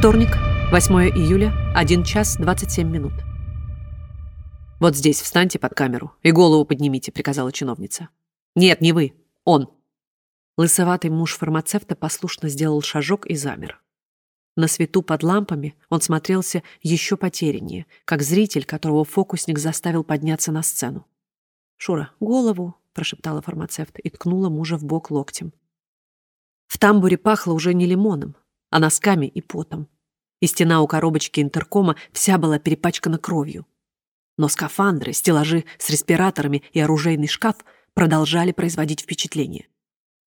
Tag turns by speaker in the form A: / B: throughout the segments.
A: Вторник, 8 июля, 1 час 27 минут. «Вот здесь встаньте под камеру и голову поднимите», — приказала чиновница. «Нет, не вы. Он». Лысоватый муж фармацевта послушно сделал шажок и замер. На свету под лампами он смотрелся еще потеряннее, как зритель, которого фокусник заставил подняться на сцену. «Шура, голову!» — прошептала фармацевт и ткнула мужа в бок локтем. В тамбуре пахло уже не лимоном, а носками и потом. И стена у коробочки интеркома вся была перепачкана кровью. Но скафандры, стеллажи с респираторами и оружейный шкаф продолжали производить впечатление.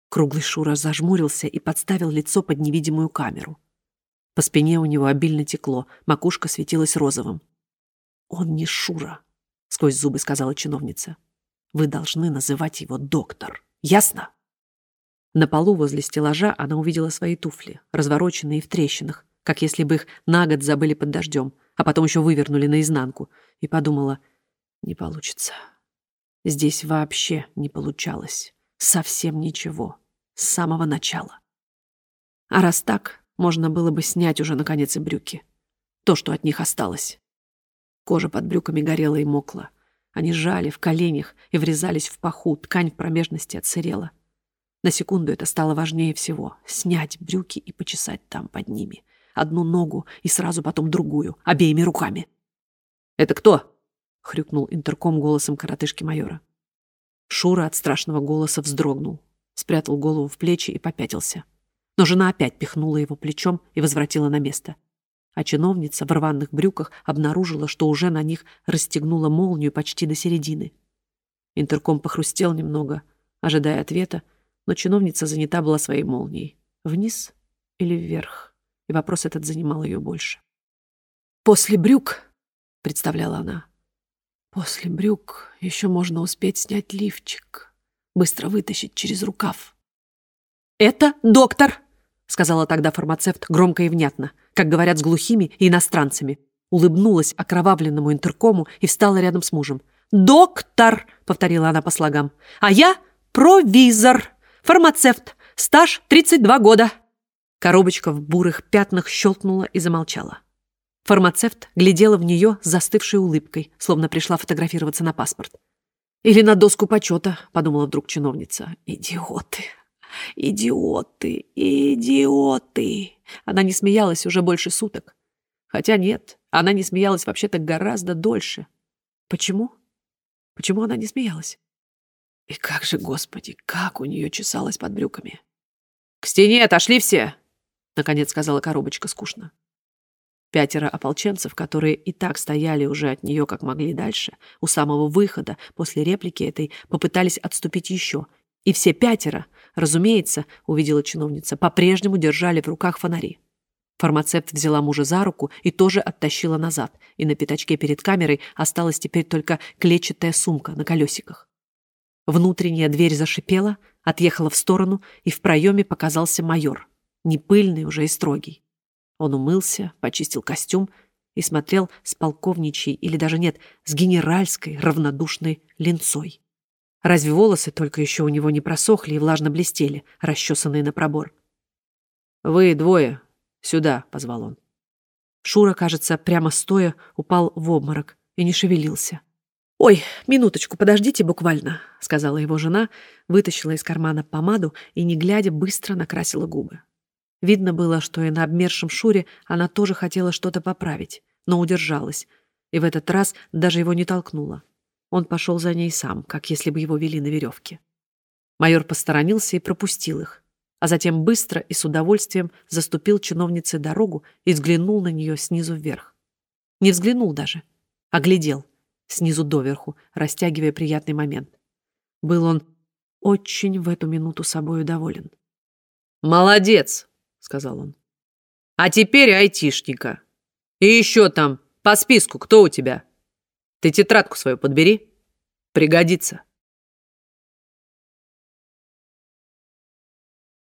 A: Круглый Шура зажмурился и подставил лицо под невидимую камеру. По спине у него обильно текло, макушка светилась розовым. «Он не Шура», — сквозь зубы сказала чиновница. «Вы должны называть его доктор. Ясно?» На полу возле стеллажа она увидела свои туфли, развороченные в трещинах, как если бы их на год забыли под дождем, а потом еще вывернули наизнанку, и подумала, не получится. Здесь вообще не получалось. Совсем ничего. С самого начала. А раз так, можно было бы снять уже, наконец, и брюки. То, что от них осталось. Кожа под брюками горела и мокла. Они жали в коленях и врезались в паху, ткань в промежности отсырела. На секунду это стало важнее всего — снять брюки и почесать там под ними. Одну ногу и сразу потом другую, обеими руками. «Это кто?» — хрюкнул интерком голосом коротышки майора. Шура от страшного голоса вздрогнул, спрятал голову в плечи и попятился но жена опять пихнула его плечом и возвратила на место. А чиновница в рваных брюках обнаружила, что уже на них расстегнула молнию почти до середины. Интерком похрустел немного, ожидая ответа, но чиновница занята была своей молнией. Вниз или вверх? И вопрос этот занимал ее больше. «После брюк», — представляла она, — «после брюк еще можно успеть снять лифчик, быстро вытащить через рукав». «Это доктор!» — сказала тогда фармацевт громко и внятно, как говорят с глухими и иностранцами. Улыбнулась окровавленному интеркому и встала рядом с мужем. «Доктор!» — повторила она по слогам. «А я провизор, фармацевт, стаж 32 года». Коробочка в бурых пятнах щелкнула и замолчала. Фармацевт глядела в нее с застывшей улыбкой, словно пришла фотографироваться на паспорт. «Или на доску почета», — подумала вдруг чиновница. «Идиоты!» Идиоты, идиоты. Она не смеялась уже больше суток. Хотя нет, она не смеялась вообще-то гораздо дольше. Почему? Почему она не смеялась? И как же, господи, как у нее чесалось под брюками. «К стене отошли все!» — наконец сказала коробочка скучно. Пятеро ополченцев, которые и так стояли уже от нее как могли дальше, у самого выхода, после реплики этой, попытались отступить еще. И все пятеро, Разумеется, увидела чиновница, по-прежнему держали в руках фонари. Фармацевт взяла мужа за руку и тоже оттащила назад, и на пятачке перед камерой осталась теперь только клетчатая сумка на колесиках. Внутренняя дверь зашипела, отъехала в сторону, и в проеме показался майор, не пыльный уже и строгий. Он умылся, почистил костюм и смотрел с полковничьей или даже нет, с генеральской равнодушной линцой. Разве волосы только еще у него не просохли и влажно блестели, расчесанные на пробор? «Вы двое. Сюда», — позвал он. Шура, кажется, прямо стоя, упал в обморок и не шевелился. «Ой, минуточку, подождите буквально», — сказала его жена, вытащила из кармана помаду и, не глядя, быстро накрасила губы. Видно было, что и на обмершем Шуре она тоже хотела что-то поправить, но удержалась, и в этот раз даже его не толкнула. Он пошел за ней сам, как если бы его вели на веревке. Майор посторонился и пропустил их, а затем быстро и с удовольствием заступил чиновнице дорогу и взглянул на нее снизу вверх. Не взглянул даже, а глядел снизу доверху, растягивая приятный момент. Был он очень в эту минуту собою доволен.
B: «Молодец!» — сказал он. «А теперь айтишника. И еще там, по списку, кто у тебя?» Ты тетрадку свою подбери. Пригодится.